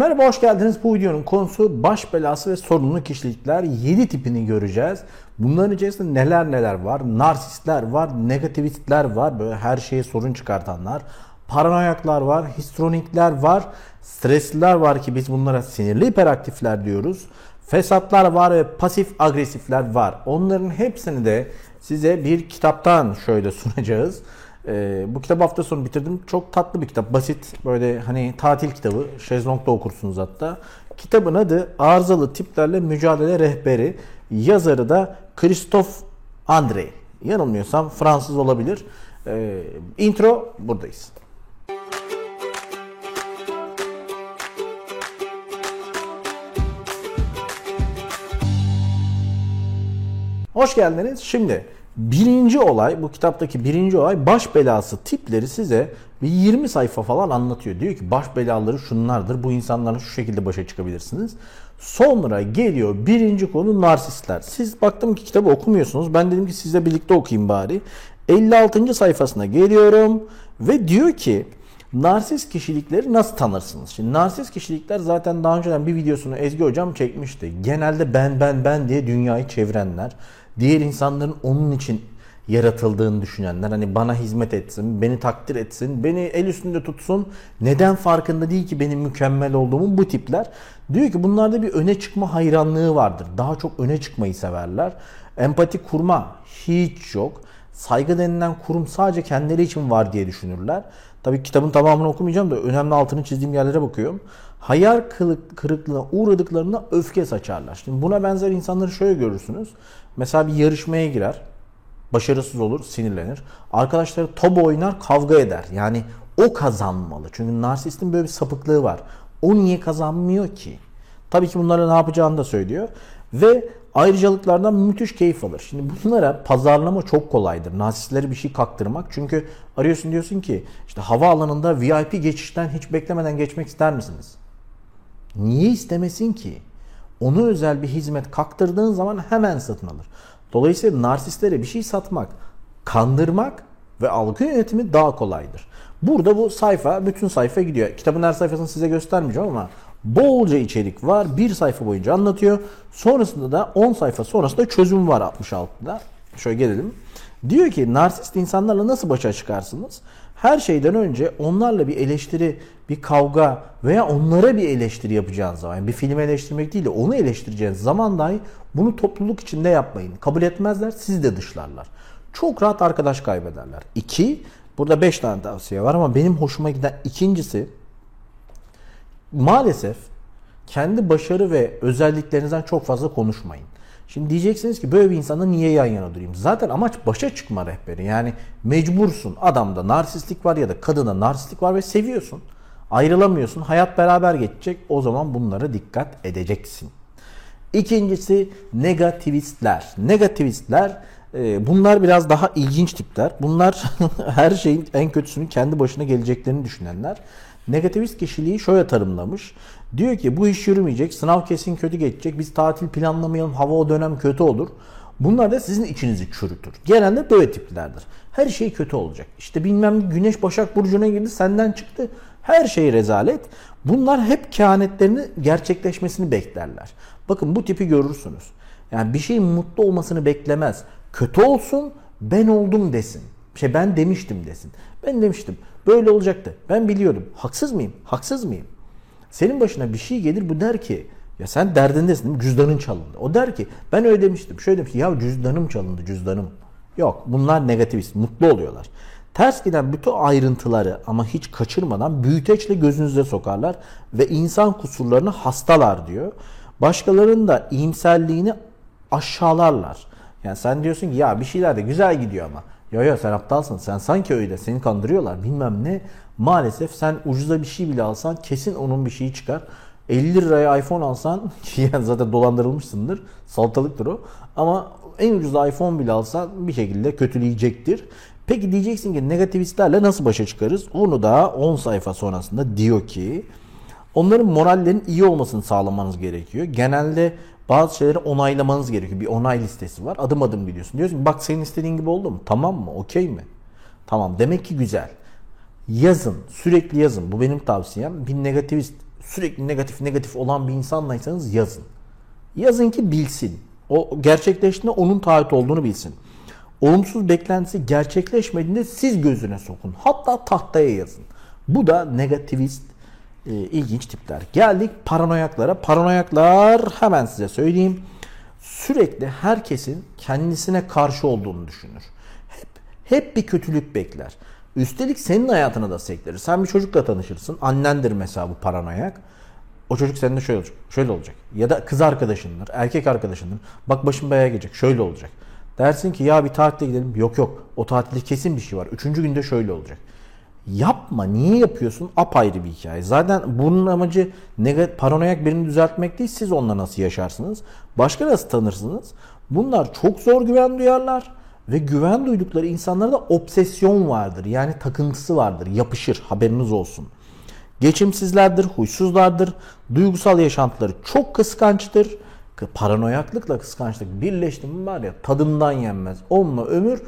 Merhaba hoş geldiniz. Bu videonun konusu baş belası ve sorunlu kişilikler 7 tipini göreceğiz. Bunların içerisinde neler neler var? Narsistler var, negativistler var, böyle her şeye sorun çıkartanlar. Paranoyaklar var, histrionikler var, stresliler var ki biz bunlara sinirli hiperaktifler diyoruz. Fesatlar var ve pasif agresifler var. Onların hepsini de size bir kitaptan şöyle sunacağız. Ee, bu kitap hafta sonu bitirdim. Çok tatlı bir kitap. Basit böyle hani tatil kitabı. Şezlong'da okursunuz hatta. Kitabın adı Arızalı Tiplerle Mücadele Rehberi. Yazarı da Christophe André. Yanılmıyorsam Fransız olabilir. Ee, intro buradayız. Hoş geldiniz. Şimdi birinci olay, bu kitaptaki birinci olay baş belası tipleri size bir 20 sayfa falan anlatıyor. Diyor ki baş belaları şunlardır, bu insanlarla şu şekilde başa çıkabilirsiniz. Sonra geliyor birinci konu narsistler. Siz baktım ki kitabı okumuyorsunuz. Ben dedim ki sizle birlikte okuyayım bari. 56. sayfasına geliyorum ve diyor ki Narsist kişilikleri nasıl tanırsınız? Şimdi narsist kişilikler zaten daha önceden bir videosunu Ezgi hocam çekmişti. Genelde ben ben ben diye dünyayı çevrenler, diğer insanların onun için yaratıldığını düşünenler hani bana hizmet etsin, beni takdir etsin, beni el üstünde tutsun. Neden farkında değil ki benim mükemmel olduğumu bu tipler. Diyor ki bunlarda bir öne çıkma hayranlığı vardır. Daha çok öne çıkmayı severler. Empati kurma hiç yok. Saygı denilen kurum sadece kendileri için var diye düşünürler. Tabii kitabın tamamını okumayacağım da önemli altını çizdiğim yerlere bakıyorum. Hayal kırıklığına uğradıklarında öfke saçarlar. Şimdi buna benzer insanları şöyle görürsünüz. Mesela bir yarışmaya girer. Başarısız olur, sinirlenir. Arkadaşları top oynar, kavga eder. Yani o kazanmalı. Çünkü narsistin böyle bir sapıklığı var. O niye kazanmıyor ki? Tabii ki bunlara ne yapacağını da söylüyor. Ve ayrıcalıklardan müthiş keyif alır. Şimdi bunlara pazarlama çok kolaydır. Narsistlere bir şey kaktırmak. Çünkü arıyorsun diyorsun ki işte havaalanında VIP geçişten hiç beklemeden geçmek ister misiniz? Niye istemesin ki? Onu özel bir hizmet kaktırdığın zaman hemen satın alır. Dolayısıyla narsistlere bir şey satmak, kandırmak ve algı yönetimi daha kolaydır. Burada bu sayfa, bütün sayfa gidiyor. Kitabın her sayfasını size göstermeyeceğim ama bolca içerik var. Bir sayfa boyunca anlatıyor. Sonrasında da 10 sayfa sonrasında çözüm var 66'da. Şöyle gelelim. Diyor ki narsist insanlarla nasıl başa çıkarsınız? Her şeyden önce onlarla bir eleştiri, bir kavga veya onlara bir eleştiri yapacağınız zaman, yani bir filmi eleştirmek değil de onu eleştireceğiniz zaman dahi bunu topluluk içinde yapmayın. Kabul etmezler, sizi de dışlarlar. Çok rahat arkadaş kaybederler. İki, burada beş tane tavsiye var ama benim hoşuma giden ikincisi maalesef kendi başarı ve özelliklerinizden çok fazla konuşmayın. Şimdi diyeceksiniz ki böyle bir insana niye yan yana durayım? Zaten amaç başa çıkma rehberi. Yani mecbursun. Adamda narsistlik var ya da kadına narsistlik var ve seviyorsun. Ayrılamıyorsun. Hayat beraber geçecek. O zaman bunlara dikkat edeceksin. İkincisi negativistler. Negativistler e, bunlar biraz daha ilginç tipler. Bunlar her şeyin en kötüsünün kendi başına geleceklerini düşünenler. Negativist kişiliği şöyle tanımlamış. Diyor ki bu iş yürümeyecek, sınav kesin kötü geçecek, biz tatil planlamayalım, hava o dönem kötü olur. Bunlar da sizin içinizi çürütür. Genelde böyle tiplerdir. Her şey kötü olacak. İşte bilmem Güneş Başak Burcu'na girdi senden çıktı. Her şey rezalet. Bunlar hep kehanetlerini gerçekleşmesini beklerler. Bakın bu tipi görürsünüz. Yani bir şeyin mutlu olmasını beklemez. Kötü olsun ben oldum desin. Şey ben demiştim desin. Ben demiştim. Böyle olacaktı. Ben biliyordum. Haksız mıyım? Haksız mıyım? Senin başına bir şey gelir bu der ki ya sen derdindesin değil mi? Cüzdanın çalındı. O der ki ben öyle demiştim. Şöyle demiştim. Ya cüzdanım çalındı cüzdanım. Yok bunlar negativist. Mutlu oluyorlar. Ters giden bütün ayrıntıları ama hiç kaçırmadan büyüteçle gözünüze sokarlar ve insan kusurlarını hastalar diyor. Başkalarının da iyimserliğini aşağılarlar. Yani sen diyorsun ki ya bir şeyler de güzel gidiyor ama. Yo yo sen aptalsın. Sen sanki öyle. Seni kandırıyorlar. Bilmem ne. Maalesef sen ucuza bir şey bile alsan kesin onun bir şeyi çıkar. 50 liraya iPhone alsan yani zaten dolandırılmışsındır. Saltalıktır o. Ama en ucuz iPhone bile alsan bir şekilde kötüleyecektir. Peki diyeceksin ki negativistlerle nasıl başa çıkarız? Onu da 10 sayfa sonrasında diyor ki onların morallerinin iyi olmasını sağlamanız gerekiyor. Genelde bazı şeyleri onaylamanız gerekiyor. Bir onay listesi var. Adım adım gidiyorsun. Diyorsun bak senin istediğin gibi oldu mu? Tamam mı? Okey mi? Tamam. Demek ki güzel. Yazın. Sürekli yazın. Bu benim tavsiyem. Bir negativist sürekli negatif negatif olan bir insanlaysanız yazın. Yazın ki bilsin. O gerçekleştiğinde onun taahhüt olduğunu bilsin. Olumsuz beklentisi gerçekleşmediğinde siz gözüne sokun. Hatta tahtaya yazın. Bu da negativist e, ilginç tipler. Geldik paranoyaklara. Paranoyaklar hemen size söyleyeyim. Sürekli herkesin kendisine karşı olduğunu düşünür. Hep, hep bir kötülük bekler. Üstelik senin hayatına da sektirir. Sen bir çocukla tanışırsın. Annendir mesela bu paranoyak. O çocuk seninle şöyle olacak. Şöyle olacak. Ya da kız arkadaşındır, erkek arkadaşındır. Bak başım belaya gelecek. Şöyle olacak. Dersin ki ya bir tatile gidelim. Yok yok. O tatilde kesin bir şey var. Üçüncü günde şöyle olacak. Yapma. Niye yapıyorsun? Apayrı bir hikaye. Zaten bunun amacı negatif, paranoyak birini düzeltmek değil. Siz onunla nasıl yaşarsınız? Başka nasıl tanırsınız? Bunlar çok zor güven duyarlar. Ve güven duydukları insanlarda obsesyon vardır. Yani takıntısı vardır. Yapışır. Haberiniz olsun. Geçimsizlerdir, huysuzlardır. Duygusal yaşantıları çok kıskançtır. Paranoyaklıkla kıskançlık birleşti mi var ya tadından yenmez. Onunla ömür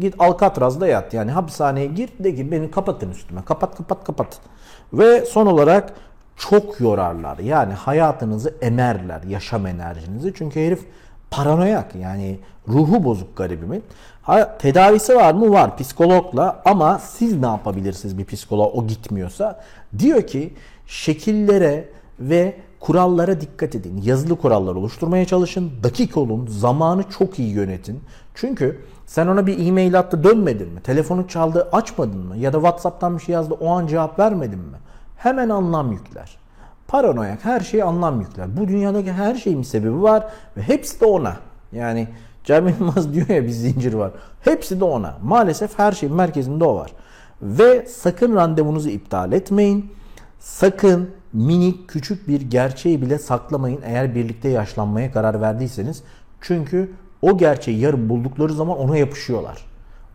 git Alcatraz'da yat. Yani hapishaneye gir de ki beni kapatın üstüme. Kapat kapat kapat. Ve son olarak çok yorarlar. Yani hayatınızı emerler. Yaşam enerjinizi. Çünkü herif paranoyak. Yani ruhu bozuk garibimin. Ha, tedavisi var mı? Var psikologla ama siz ne yapabilirsiniz bir psikolog o gitmiyorsa? Diyor ki şekillere ve kurallara dikkat edin. Yazılı kurallar oluşturmaya çalışın. Dakik olun. Zamanı çok iyi yönetin. Çünkü sen ona bir e-mail attı dönmedin mi? Telefonu çaldı açmadın mı? Ya da Whatsapp'tan bir şey yazdı o an cevap vermedin mi? Hemen anlam yükler. Paranoyak her şeyi anlam yükler. Bu dünyadaki her şeyin sebebi var ve hepsi de ona. Yani Cem Yılmaz diyor ya bir zincir var. Hepsi de ona. Maalesef her şeyin merkezinde o var. Ve sakın randevunuzu iptal etmeyin. Sakın minik küçük bir gerçeği bile saklamayın eğer birlikte yaşlanmaya karar verdiyseniz. Çünkü o gerçeği yarın buldukları zaman ona yapışıyorlar.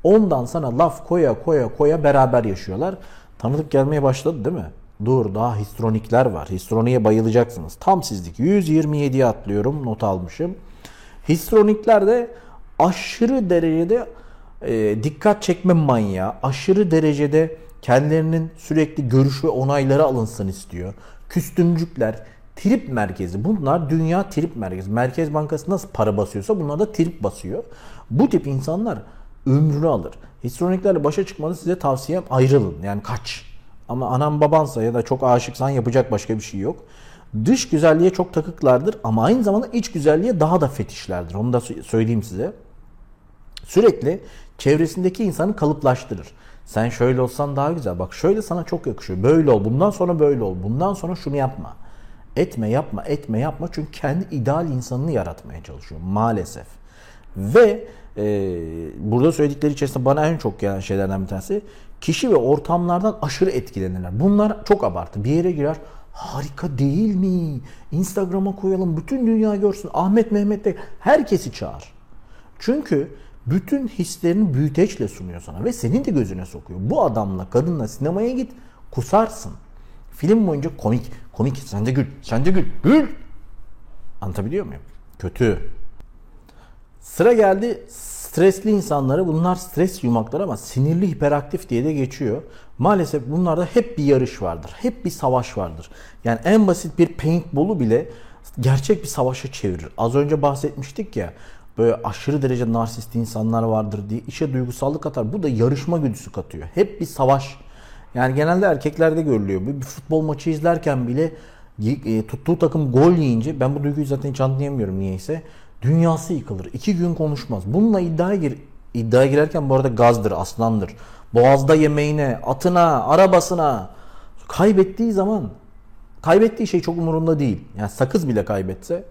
Ondan sana laf koya koya koya beraber yaşıyorlar. Tanıdık gelmeye başladı değil mi? Dur daha histronikler var. Histroniye bayılacaksınız. Tam sizlik. 127'ye atlıyorum. Not almışım. Histronikler de aşırı derecede e, dikkat çekme manyağı, aşırı derecede kendilerinin sürekli görüş ve onayları alınsın istiyor. Küstümcükler, trip merkezi. Bunlar dünya trip merkezi. Merkez Bankası nasıl para basıyorsa bunlar da trip basıyor. Bu tip insanlar ömrünü alır. Histroniklerle başa çıkmanızı size tavsiyem ayrılın. Yani kaç. Ama anam babansa ya da çok aşıksan yapacak başka bir şey yok. Dış güzelliğe çok takıklardır ama aynı zamanda iç güzelliğe daha da fetişlerdir. Onu da söyleyeyim size. Sürekli çevresindeki insanı kalıplaştırır. Sen şöyle olsan daha güzel. Bak şöyle sana çok yakışıyor. Böyle ol. Bundan sonra böyle ol. Bundan sonra şunu yapma. Etme yapma etme yapma. Çünkü kendi ideal insanını yaratmaya çalışıyor maalesef. Ve e, burada söyledikleri içerisinde bana en çok gelen şeylerden bir tanesi kişi ve ortamlardan aşırı etkilenirler. Bunlar çok abartı. Bir yere girer harika değil mi? Instagram'a koyalım bütün dünya görsün. Ahmet Mehmet de herkesi çağır. Çünkü bütün hislerini büyüteçle sunuyor sana ve senin de gözüne sokuyor. Bu adamla kadınla sinemaya git kusarsın. Film boyunca komik, komik sen de gül, sen de gül, gül. Anlatabiliyor muyum? Kötü. Sıra geldi stresli insanlara. Bunlar stres yumakları ama sinirli hiperaktif diye de geçiyor. Maalesef bunlarda hep bir yarış vardır. Hep bir savaş vardır. Yani en basit bir paintball'u bile gerçek bir savaşa çevirir. Az önce bahsetmiştik ya böyle aşırı derece narsist insanlar vardır diye işe duygusallık atar. Bu da yarışma güdüsü katıyor. Hep bir savaş. Yani genelde erkeklerde görülüyor. Bir futbol maçı izlerken bile e, tuttuğu takım gol yiyince ben bu duyguyu zaten hiç anlayamıyorum niyeyse. Dünyası yıkılır. İki gün konuşmaz. Bununla iddiaya gir iddiaya girerken bu arada gazdır, aslandır. Boğazda yemeğine, atına, arabasına kaybettiği zaman kaybettiği şey çok umurunda değil. Yani sakız bile kaybetse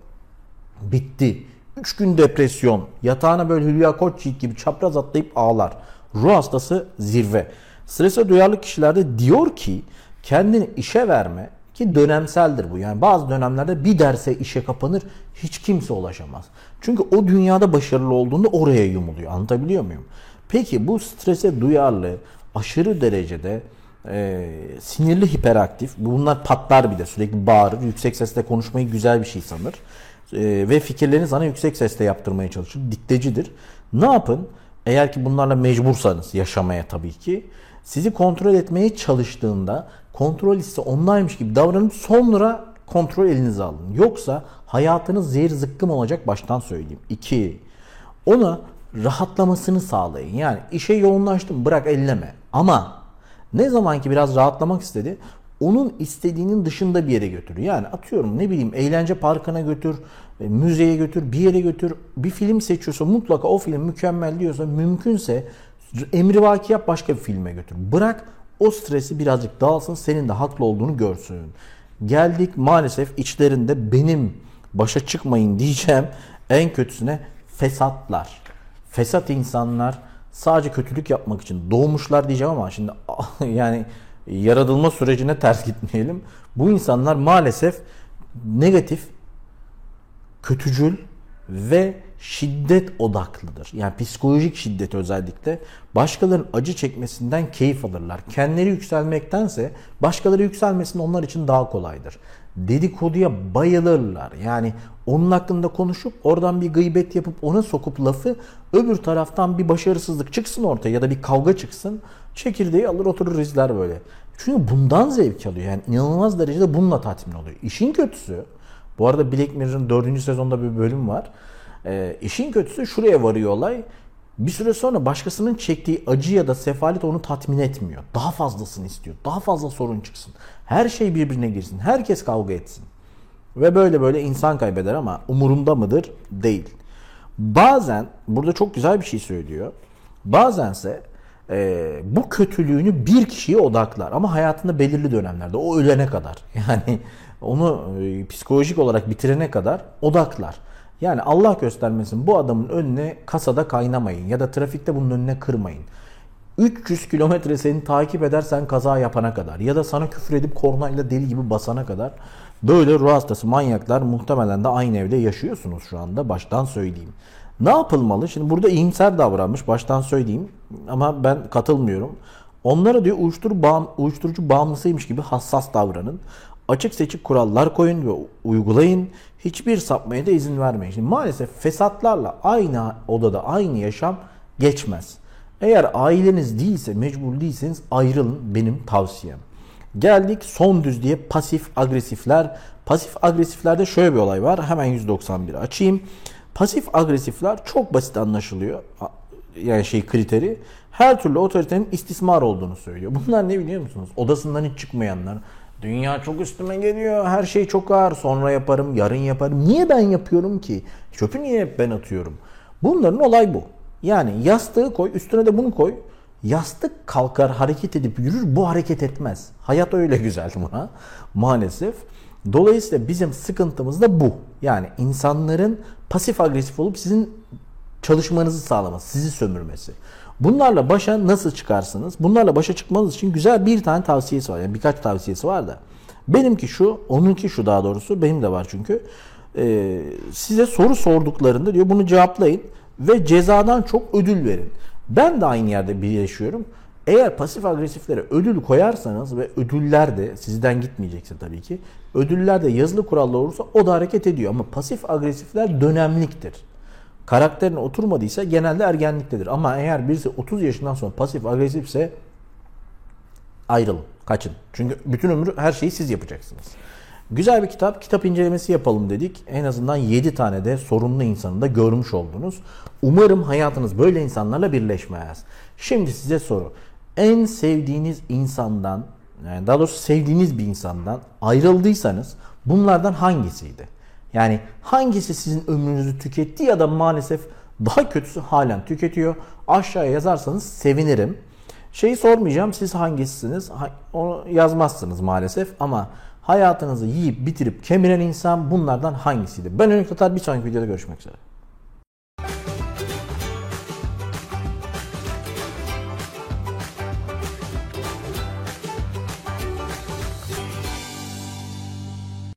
bitti. 3 gün depresyon. Yatağına böyle Hülya Koçyiğit gibi çapraz atlayıp ağlar. Ruh hastası zirve. Strese duyarlı kişilerde diyor ki kendini işe verme ki dönemseldir bu. Yani bazı dönemlerde bir derse işe kapanır hiç kimse ulaşamaz. Çünkü o dünyada başarılı olduğunda oraya yumuluyor. Anlatabiliyor muyum? Peki bu strese duyarlı, aşırı derecede e, sinirli hiperaktif, bunlar patlar bir de sürekli bağırır, yüksek sesle konuşmayı güzel bir şey sanır e, ve fikirlerini sana yüksek sesle yaptırmaya çalışır, diktecidir. Ne yapın? Eğer ki bunlarla mecbursanız yaşamaya tabii ki sizi kontrol etmeye çalıştığında kontrol ise onlaymış gibi davranıp sonra kontrol elinize alın. Yoksa hayatınız zehir zıkkım olacak baştan söyleyeyim. 2. Ona rahatlamasını sağlayın. Yani işe yoğunlaştım bırak elleme. Ama ne zaman ki biraz rahatlamak istedi onun istediğinin dışında bir yere götür. Yani atıyorum ne bileyim eğlence parkına götür, e, müzeye götür, bir yere götür. Bir film seçiyorsa mutlaka o film mükemmel diyorsa mümkünse emrivaki yap başka bir filme götür. Bırak o stresi birazcık dağılsın senin de haklı olduğunu görsün. Geldik maalesef içlerinde benim başa çıkmayın diyeceğim en kötüsüne fesatlar. Fesat insanlar sadece kötülük yapmak için doğmuşlar diyeceğim ama şimdi yani yaratılma sürecine ters gitmeyelim. Bu insanlar maalesef negatif, kötücül ve şiddet odaklıdır. Yani psikolojik şiddet özellikle başkalarının acı çekmesinden keyif alırlar. Kendileri yükselmektense başkaları yükselmesin onlar için daha kolaydır. Dedikoduya bayılırlar. Yani onun hakkında konuşup oradan bir gıybet yapıp ona sokup lafı öbür taraftan bir başarısızlık çıksın ortaya ya da bir kavga çıksın. Çekirdeği alır oturur izler böyle. Çünkü bundan zevk alıyor. Yani inanılmaz derecede bununla tatmin oluyor. İşin kötüsü bu arada Black Mirror'ın 4. sezonda bir bölüm var. E, işin kötüsü şuraya varıyor olay. Bir süre sonra başkasının çektiği acı ya da sefalet onu tatmin etmiyor. Daha fazlasını istiyor. Daha fazla sorun çıksın. Her şey birbirine girsin. Herkes kavga etsin. Ve böyle böyle insan kaybeder ama umurumda mıdır? Değil. Bazen burada çok güzel bir şey söylüyor. Bazense e, bu kötülüğünü bir kişiye odaklar ama hayatında belirli dönemlerde o ölene kadar yani onu e, psikolojik olarak bitirene kadar odaklar. Yani Allah göstermesin bu adamın önüne kasada kaynamayın ya da trafikte bunun önüne kırmayın. 300 kilometre seni takip edersen kaza yapana kadar ya da sana küfür edip kornayla deli gibi basana kadar böyle ruh hastası manyaklar muhtemelen de aynı evde yaşıyorsunuz şu anda baştan söyleyeyim. Ne yapılmalı? Şimdi burada iyimser davranmış baştan söyleyeyim ama ben katılmıyorum. Onlara diyor uyuşturucu, uyuşturucu bağımlısıymış gibi hassas davranın. Açık seçik kurallar koyun ve uygulayın. Hiçbir sapmaya da izin vermeyin. Şimdi maalesef fesatlarla aynı odada aynı yaşam geçmez. Eğer aileniz değilse, mecbur değilseniz ayrılın benim tavsiyem. Geldik son düz diye pasif agresifler. Pasif agresiflerde şöyle bir olay var. Hemen 191 açayım. Pasif agresifler çok basit anlaşılıyor. Yani şey kriteri. Her türlü otoritenin istismar olduğunu söylüyor. Bunlar ne biliyor musunuz? Odasından hiç çıkmayanlar. Dünya çok üstüme geliyor. Her şey çok ağır. Sonra yaparım, yarın yaparım. Niye ben yapıyorum ki? Çöpü niye hep ben atıyorum? Bunların olay bu. Yani yastığı koy, üstüne de bunu koy. Yastık kalkar, hareket edip yürür. Bu hareket etmez. Hayat öyle güzel buna. Maalesef. Dolayısıyla bizim sıkıntımız da bu. Yani insanların pasif agresif olup sizin çalışmanızı sağlaması, sizi sömürmesi. Bunlarla başa nasıl çıkarsınız? Bunlarla başa çıkmanız için güzel bir tane tavsiyesi var. Yani birkaç tavsiyesi var da. Benimki şu, onunki şu daha doğrusu. Benim de var çünkü. Ee, size soru sorduklarında diyor bunu cevaplayın ve cezadan çok ödül verin. Ben de aynı yerde birleşiyorum. Eğer pasif agresiflere ödül koyarsanız ve ödüller de sizden gitmeyecekse tabii ki ödüller de yazılı kurallar olursa o da hareket ediyor. Ama pasif agresifler dönemliktir. Karakterine oturmadıysa genelde ergenliktedir. Ama eğer birisi 30 yaşından sonra pasif agresifse ayrılın, kaçın. Çünkü bütün ömrü her şeyi siz yapacaksınız. Güzel bir kitap. Kitap incelemesi yapalım dedik. En azından 7 tane de sorunlu insanı da görmüş oldunuz. Umarım hayatınız böyle insanlarla birleşmez. Şimdi size soru. En sevdiğiniz insandan, daha doğrusu sevdiğiniz bir insandan ayrıldıysanız bunlardan hangisiydi? Yani hangisi sizin ömrünüzü tüketti ya da maalesef daha kötüsü halen tüketiyor? Aşağıya yazarsanız sevinirim. Şeyi sormayacağım siz hangisisiniz? Onu yazmazsınız maalesef ama hayatınızı yiyip bitirip kemiren insan bunlardan hangisiydi? Ben Önük Tatar bir sonraki videoda görüşmek üzere.